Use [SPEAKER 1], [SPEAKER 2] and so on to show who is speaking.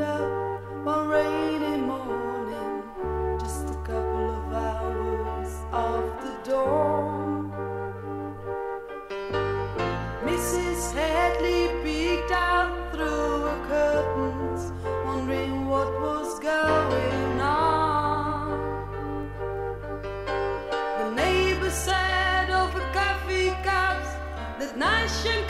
[SPEAKER 1] up one rainy morning, just a couple of hours the dawn. Mrs. Peeked out through her curtains, wondering what was going on. The neighbor said over coffee cups that nice and